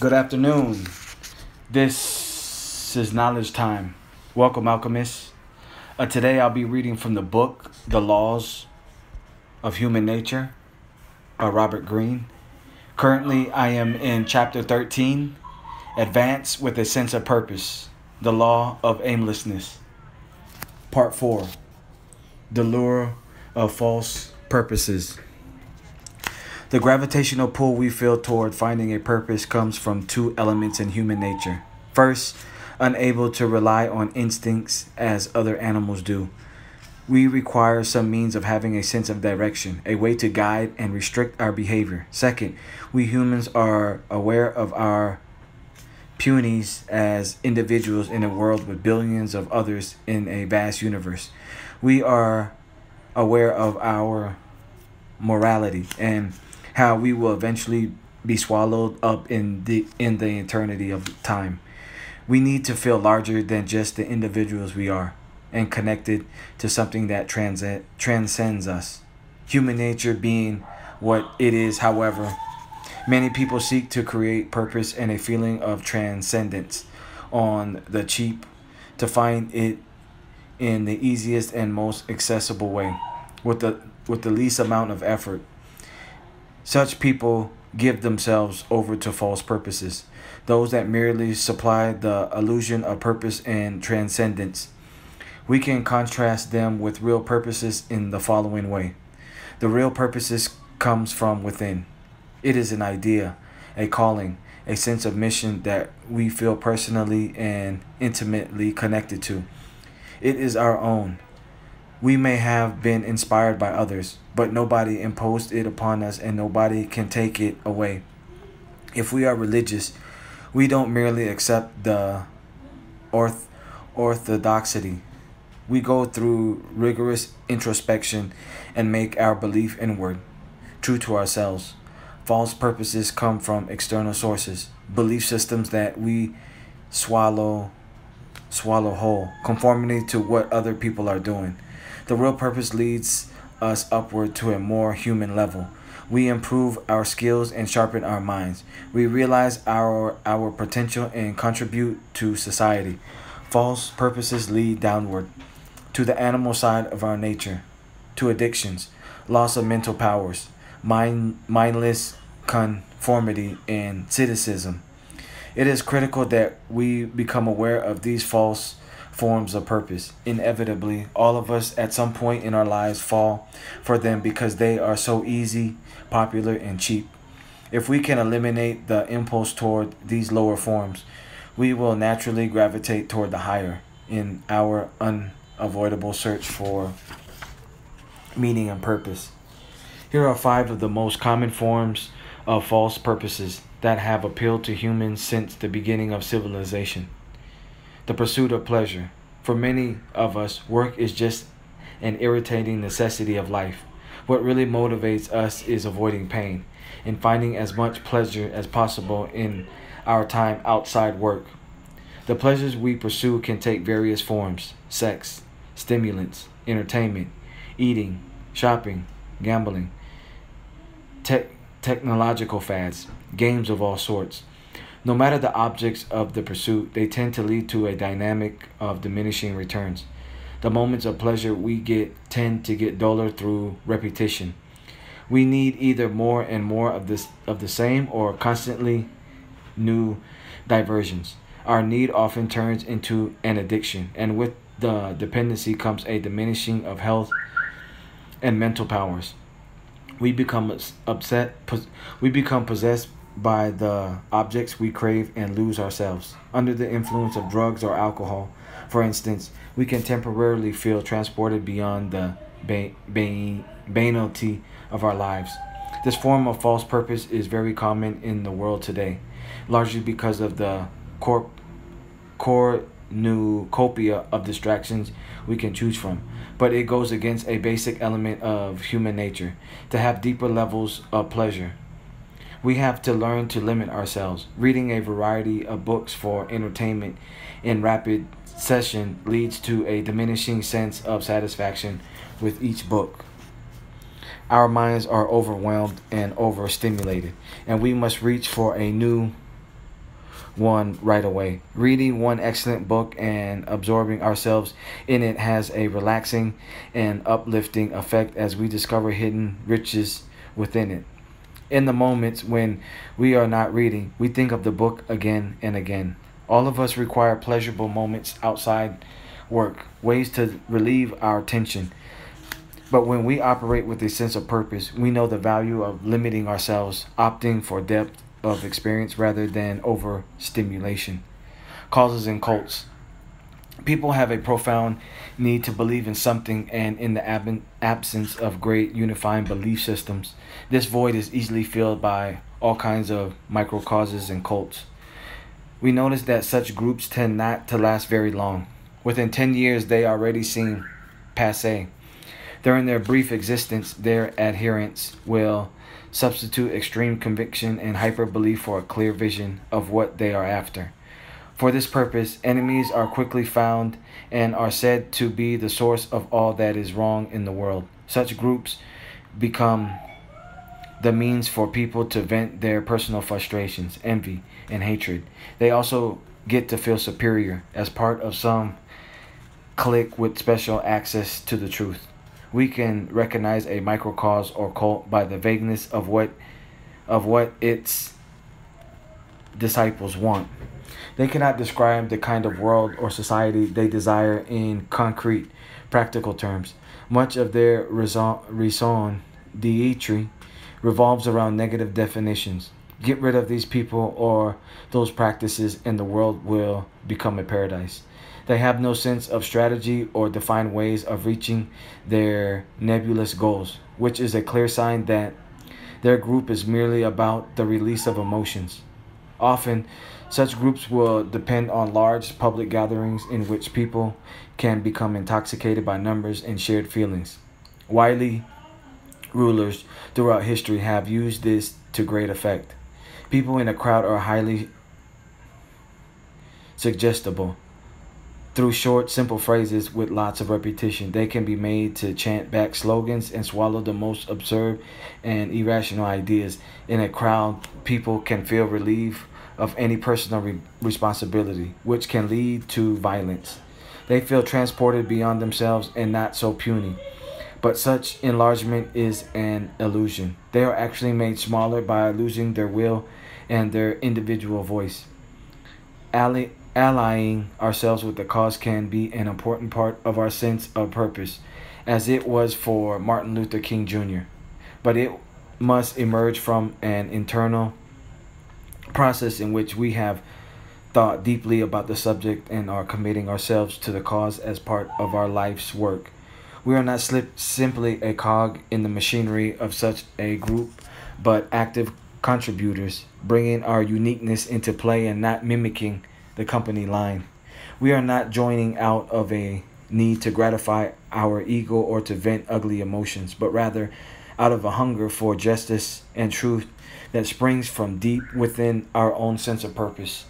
Good afternoon. This is knowledge time. Welcome, alchemists. Uh, today I'll be reading from the book The Laws of Human Nature by Robert Greene. Currently, I am in chapter 13 Advance with a Sense of Purpose The Law of Aimlessness. Part 4 The Lure of False Purposes. The gravitational pull we feel toward finding a purpose comes from two elements in human nature. First, unable to rely on instincts as other animals do. We require some means of having a sense of direction, a way to guide and restrict our behavior. Second, we humans are aware of our punies as individuals in a world with billions of others in a vast universe. We are aware of our morality and how we will eventually be swallowed up in the in the eternity of time. We need to feel larger than just the individuals we are and connected to something that transcend, transcends us. Human nature being what it is, however, many people seek to create purpose and a feeling of transcendence on the cheap to find it in the easiest and most accessible way with the with the least amount of effort such people give themselves over to false purposes, those that merely supply the illusion of purpose and transcendence. We can contrast them with real purposes in the following way. The real purposes comes from within. It is an idea, a calling, a sense of mission that we feel personally and intimately connected to. It is our own. We may have been inspired by others, but nobody imposed it upon us and nobody can take it away. If we are religious, we don't merely accept the orth- orthodoxy. We go through rigorous introspection and make our belief inward, true to ourselves. False purposes come from external sources, belief systems that we swallow swallow whole, conformity to what other people are doing. The real purpose leads us upward to a more human level. We improve our skills and sharpen our minds. We realize our our potential and contribute to society. False purposes lead downward to the animal side of our nature, to addictions, loss of mental powers, mind mindless conformity and cynicism. It is critical that we become aware of these false forms of purpose. Inevitably, all of us at some point in our lives fall for them because they are so easy, popular, and cheap. If we can eliminate the impulse toward these lower forms, we will naturally gravitate toward the higher in our unavoidable search for meaning and purpose. Here are five of the most common forms of false purposes that have appealed to humans since the beginning of civilization the pursuit of pleasure. For many of us, work is just an irritating necessity of life. What really motivates us is avoiding pain and finding as much pleasure as possible in our time outside work. The pleasures we pursue can take various forms sex, stimulants, entertainment, eating, shopping, gambling, te- technological fads, games of all sorts. No matter the objects of the pursuit, they tend to lead to a dynamic of diminishing returns. The moments of pleasure we get tend to get duller through repetition. We need either more and more of this of the same or constantly new diversions. Our need often turns into an addiction, and with the dependency comes a diminishing of health and mental powers. We become upset. We become possessed by the objects we crave and lose ourselves. Under the influence of drugs or alcohol, for instance, we can temporarily feel transported beyond the banality of our lives. This form of false purpose is very common in the world today, largely because of the corp- cornucopia of distractions we can choose from. But it goes against a basic element of human nature to have deeper levels of pleasure we have to learn to limit ourselves. Reading a variety of books for entertainment in rapid session leads to a diminishing sense of satisfaction with each book. Our minds are overwhelmed and overstimulated, and we must reach for a new one right away. Reading one excellent book and absorbing ourselves in it has a relaxing and uplifting effect as we discover hidden riches within it. In the moments when we are not reading, we think of the book again and again. All of us require pleasurable moments outside work, ways to relieve our tension. But when we operate with a sense of purpose, we know the value of limiting ourselves, opting for depth of experience rather than overstimulation. Causes and cults. People have a profound need to believe in something, and in the ab- absence of great unifying belief systems, this void is easily filled by all kinds of microcauses and cults. We notice that such groups tend not to last very long. Within 10 years, they already seem passe. During their brief existence, their adherents will substitute extreme conviction and hyper belief for a clear vision of what they are after. For this purpose, enemies are quickly found and are said to be the source of all that is wrong in the world. Such groups become the means for people to vent their personal frustrations, envy, and hatred. They also get to feel superior as part of some clique with special access to the truth we can recognize a microcause or cult by the vagueness of what of what its disciples want. They cannot describe the kind of world or society they desire in concrete, practical terms. Much of their raison d'etre revolves around negative definitions. Get rid of these people or those practices, and the world will become a paradise. They have no sense of strategy or defined ways of reaching their nebulous goals, which is a clear sign that their group is merely about the release of emotions. Often, such groups will depend on large public gatherings in which people can become intoxicated by numbers and shared feelings. Wily rulers throughout history have used this to great effect. People in a crowd are highly suggestible through short, simple phrases with lots of repetition, they can be made to chant back slogans and swallow the most absurd and irrational ideas. In a crowd, people can feel relief of any personal re- responsibility, which can lead to violence. They feel transported beyond themselves and not so puny. But such enlargement is an illusion. They are actually made smaller by losing their will and their individual voice. Ali allying ourselves with the cause can be an important part of our sense of purpose, as it was for Martin Luther King Jr. But it must emerge from an internal process in which we have thought deeply about the subject and are committing ourselves to the cause as part of our life's work. We are not slip, simply a cog in the machinery of such a group, but active contributors, bringing our uniqueness into play and not mimicking the company line. We are not joining out of a need to gratify our ego or to vent ugly emotions, but rather out of a hunger for justice and truth that springs from deep within our own sense of purpose,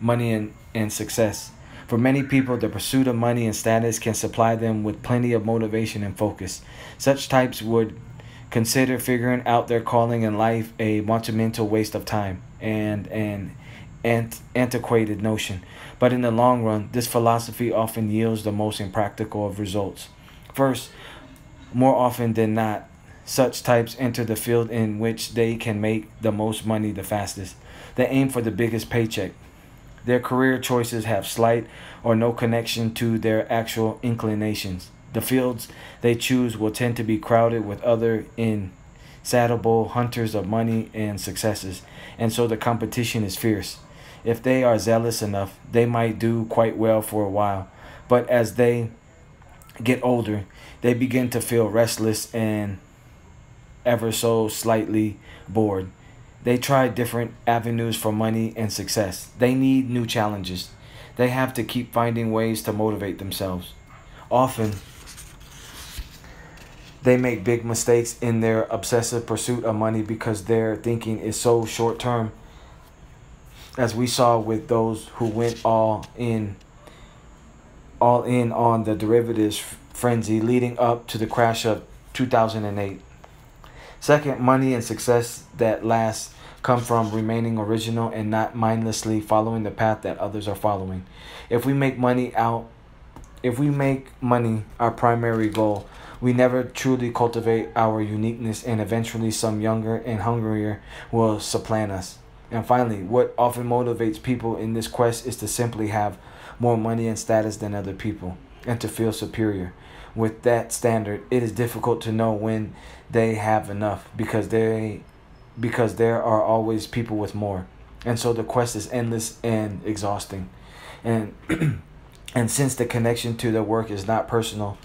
money, and, and success. For many people, the pursuit of money and status can supply them with plenty of motivation and focus. Such types would consider figuring out their calling in life a monumental waste of time and an ant- antiquated notion, but in the long run, this philosophy often yields the most impractical of results. First, more often than not, such types enter the field in which they can make the most money the fastest. They aim for the biggest paycheck. Their career choices have slight or no connection to their actual inclinations. The fields they choose will tend to be crowded with other insatiable hunters of money and successes, and so the competition is fierce if they are zealous enough, they might do quite well for a while. But as they get older, they begin to feel restless and ever so slightly bored. They try different avenues for money and success. They need new challenges. They have to keep finding ways to motivate themselves. Often, they make big mistakes in their obsessive pursuit of money because their thinking is so short term as we saw with those who went all in all in on the derivatives frenzy leading up to the crash of 2008. Second, money and success that lasts come from remaining original and not mindlessly following the path that others are following. If we make money out if we make money our primary goal, we never truly cultivate our uniqueness and eventually some younger and hungrier will supplant us. And finally, what often motivates people in this quest is to simply have more money and status than other people and to feel superior. With that standard, it is difficult to know when they have enough because they because there are always people with more. And so the quest is endless and exhausting. And and since the connection to their work is not personal,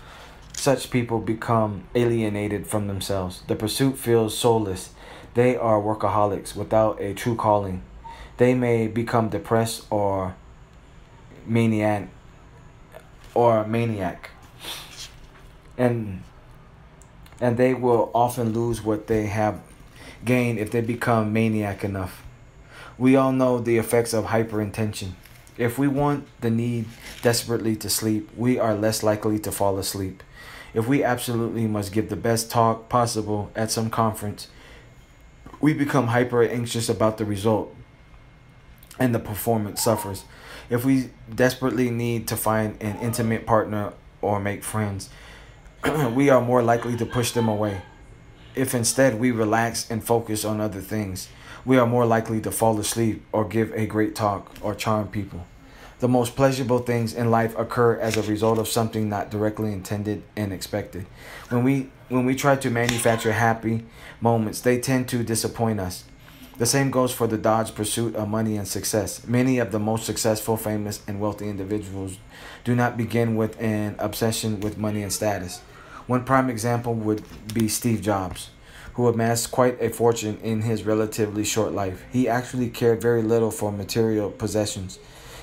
such people become alienated from themselves. The pursuit feels soulless. They are workaholics without a true calling. They may become depressed or maniac or maniac. And and they will often lose what they have gained if they become maniac enough. We all know the effects of hyperintention. If we want the need desperately to sleep, we are less likely to fall asleep. If we absolutely must give the best talk possible at some conference, we become hyper anxious about the result and the performance suffers. If we desperately need to find an intimate partner or make friends, we are more likely to push them away. If instead we relax and focus on other things, we are more likely to fall asleep or give a great talk or charm people. The most pleasurable things in life occur as a result of something not directly intended and expected. When we when we try to manufacture happy moments, they tend to disappoint us. The same goes for the Dodge pursuit of money and success. Many of the most successful, famous, and wealthy individuals do not begin with an obsession with money and status. One prime example would be Steve Jobs, who amassed quite a fortune in his relatively short life. He actually cared very little for material possessions.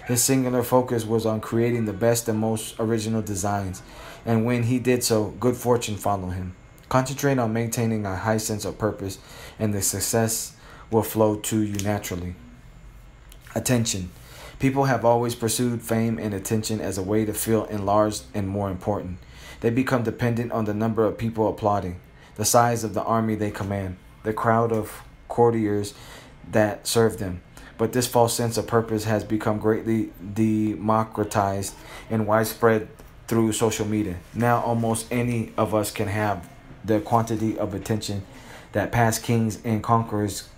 His singular focus was on creating the best and most original designs, and when he did so, good fortune followed him. Concentrate on maintaining a high sense of purpose, and the success will flow to you naturally. Attention. People have always pursued fame and attention as a way to feel enlarged and more important. They become dependent on the number of people applauding, the size of the army they command, the crowd of courtiers that serve them. But this false sense of purpose has become greatly democratized and widespread through social media. Now, almost any of us can have the quantity of attention that past kings and conquerors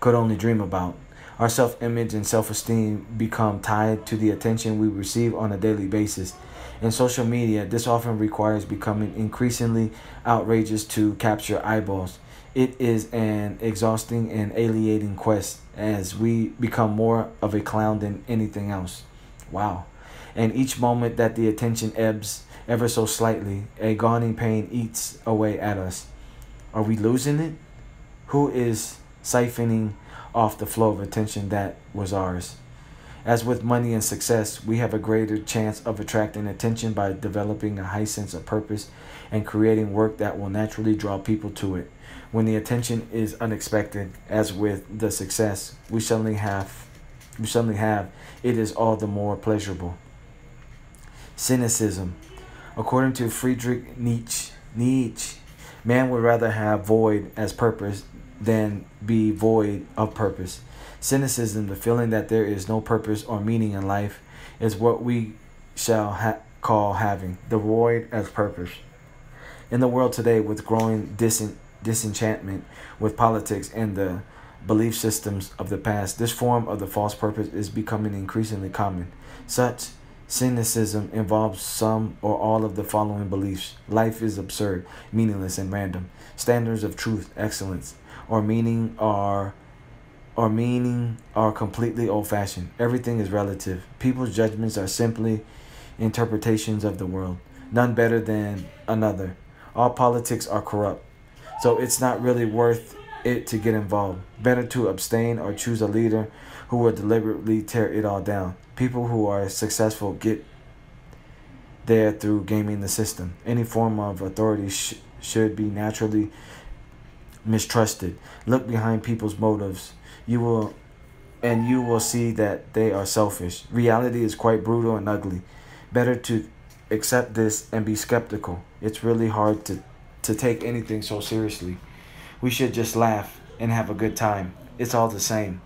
could only dream about. Our self image and self esteem become tied to the attention we receive on a daily basis. In social media, this often requires becoming increasingly outrageous to capture eyeballs. It is an exhausting and alienating quest as we become more of a clown than anything else. Wow. And each moment that the attention ebbs ever so slightly, a gawning pain eats away at us. Are we losing it? Who is siphoning off the flow of attention that was ours. As with money and success, we have a greater chance of attracting attention by developing a high sense of purpose and creating work that will naturally draw people to it. When the attention is unexpected, as with the success we suddenly have, we suddenly have, it is all the more pleasurable. Cynicism. According to Friedrich Nietzsche, Nietzsche, man would rather have void as purpose than be void of purpose. Cynicism, the feeling that there is no purpose or meaning in life, is what we shall ha- call having the void as purpose. In the world today, with growing dis- disenchantment with politics and the belief systems of the past, this form of the false purpose is becoming increasingly common. Such cynicism involves some or all of the following beliefs life is absurd, meaningless, and random. Standards of truth, excellence, or meaning are or meaning are completely old fashioned. Everything is relative. People's judgments are simply interpretations of the world, none better than another. All politics are corrupt. So it's not really worth it to get involved. Better to abstain or choose a leader who will deliberately tear it all down. People who are successful get there through gaming the system. Any form of authority sh- should be naturally mistrusted. Look behind people's motives. You will and you will see that they are selfish. Reality is quite brutal and ugly. Better to accept this and be skeptical. It's really hard to to take anything so seriously. We should just laugh and have a good time. It's all the same.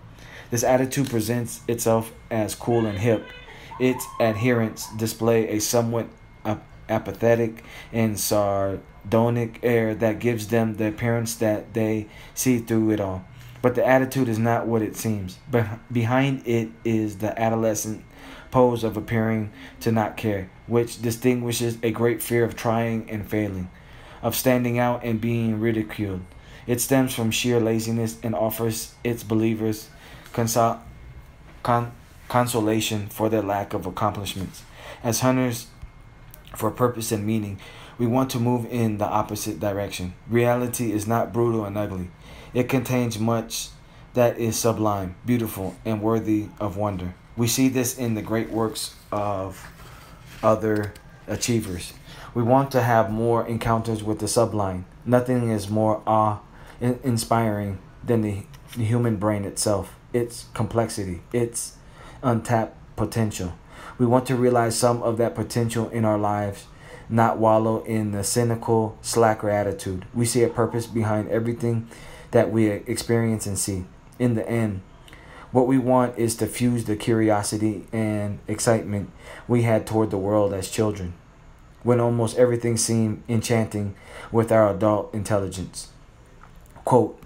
This attitude presents itself as cool and hip. Its adherents display a somewhat apathetic and sardonic air that gives them the appearance that they see through it all. But the attitude is not what it seems. Behind it is the adolescent pose of appearing to not care, which distinguishes a great fear of trying and failing, of standing out and being ridiculed. It stems from sheer laziness and offers its believers con- consolation for their lack of accomplishments. As hunters for purpose and meaning, we want to move in the opposite direction. Reality is not brutal and ugly. It contains much that is sublime, beautiful, and worthy of wonder. We see this in the great works of other achievers. We want to have more encounters with the sublime. Nothing is more awe inspiring than the, the human brain itself, its complexity, its untapped potential. We want to realize some of that potential in our lives, not wallow in the cynical, slacker attitude. We see a purpose behind everything that we experience and see. In the end, what we want is to fuse the curiosity and excitement we had toward the world as children, when almost everything seemed enchanting with our adult intelligence. Quote,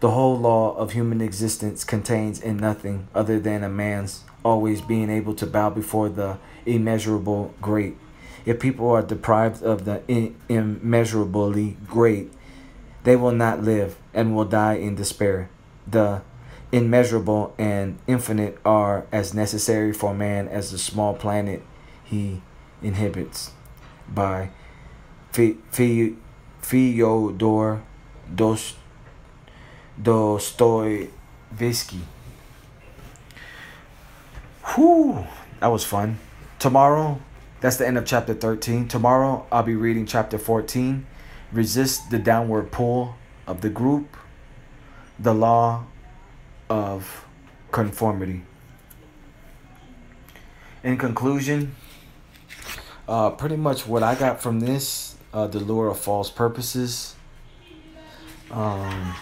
the whole law of human existence contains in nothing other than a man's always being able to bow before the immeasurable great. If people are deprived of the immeasurably great, they will not live and will die in despair. The immeasurable and infinite are as necessary for man as the small planet he inhabits. By Fyodor Dost Dostoevsky. Whew, that was fun. Tomorrow, that's the end of chapter 13. Tomorrow, I'll be reading chapter 14 Resist the Downward Pull of the Group, the Law of Conformity. In conclusion, uh, pretty much what I got from this, uh, the lure of false purposes. Um,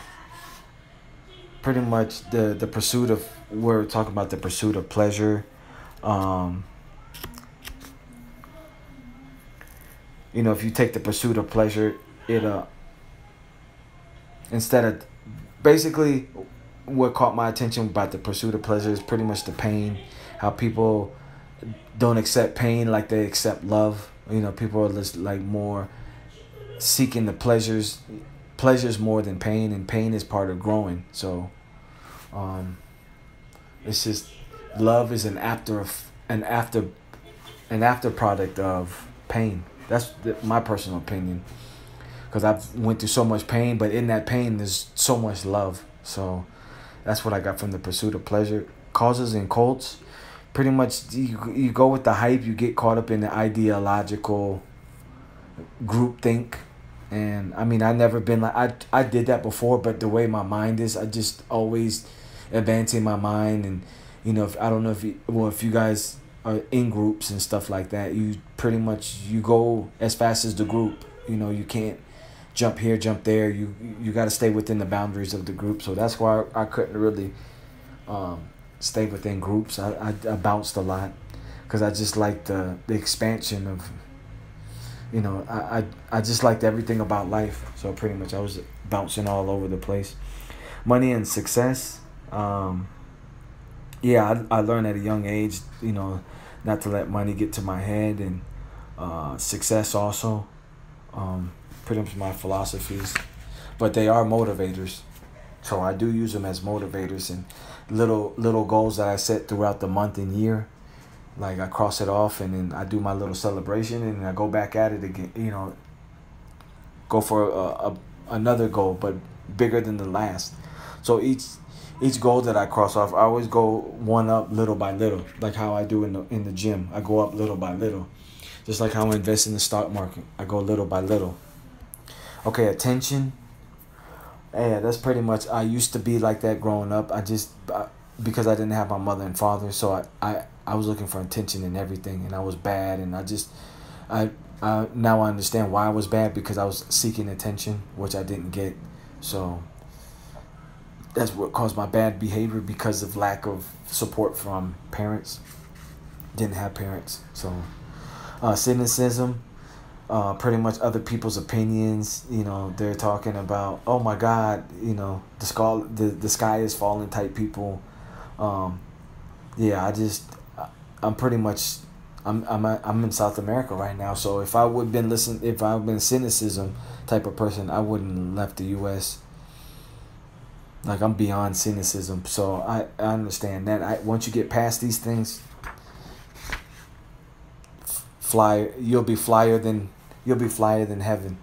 pretty much the the pursuit of we're talking about the pursuit of pleasure um you know if you take the pursuit of pleasure it uh instead of basically what caught my attention about the pursuit of pleasure is pretty much the pain how people don't accept pain like they accept love you know people are just like more seeking the pleasures pleasures more than pain and pain is part of growing so um, it's just love is an after an after an after product of pain. That's the, my personal opinion. Because I've went through so much pain, but in that pain there's so much love. So that's what I got from the pursuit of pleasure. Causes and cults. Pretty much you, you go with the hype, you get caught up in the ideological group think and I mean I never been like I I did that before, but the way my mind is, I just always advancing my mind and you know if I don't know if you well if you guys are in groups and stuff like that you pretty much you go as fast as the group. You know you can't jump here jump there. You you got to stay within the boundaries of the group. So that's why I, I couldn't really um, stay within groups. I, I, I bounced a lot because I just liked the the expansion of you know I, I I just liked everything about life. So pretty much I was bouncing all over the place. Money and success um, yeah, I, I learned at a young age, you know, not to let money get to my head and uh, success also. Um, pretty much my philosophies, but they are motivators. So I do use them as motivators and little little goals that I set throughout the month and year. Like I cross it off and then I do my little celebration and I go back at it again. You know, go for a, a another goal, but bigger than the last. So each each goal that I cross off, I always go one up little by little, like how I do in the in the gym. I go up little by little, just like how I invest in the stock market. I go little by little. Okay, attention. Yeah, that's pretty much. I used to be like that growing up. I just I, because I didn't have my mother and father, so I I I was looking for attention in everything, and I was bad, and I just I. Uh, now I understand why I was bad because I was seeking attention, which I didn't get. So that's what caused my bad behavior because of lack of support from parents. Didn't have parents, so uh, cynicism, uh, pretty much other people's opinions. You know, they're talking about, oh my God, you know, the sky, the, the sky is falling type people. Um, yeah, I just, I'm pretty much, I'm I'm I'm in South America right now. So if I would been listen, if I've been cynicism type of person, I wouldn't left the U.S. Like I'm beyond cynicism, so I, I understand that. I once you get past these things, fly you'll be flyer than you'll be flyer than heaven.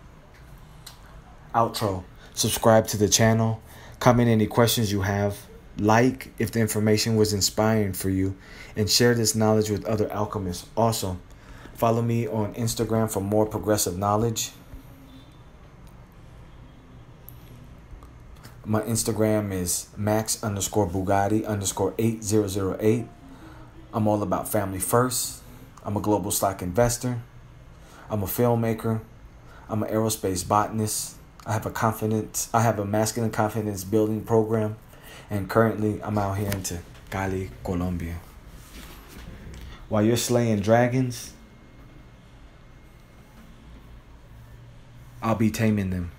Outro. Subscribe to the channel. Comment any questions you have. Like if the information was inspiring for you, and share this knowledge with other alchemists. Also, follow me on Instagram for more progressive knowledge. My Instagram is max underscore Bugatti underscore 8008. I'm all about family first. I'm a global stock investor. I'm a filmmaker. I'm an aerospace botanist. I have a confidence. I have a masculine confidence building program, and currently I'm out here into Cali, Colombia. While you're slaying dragons, I'll be taming them.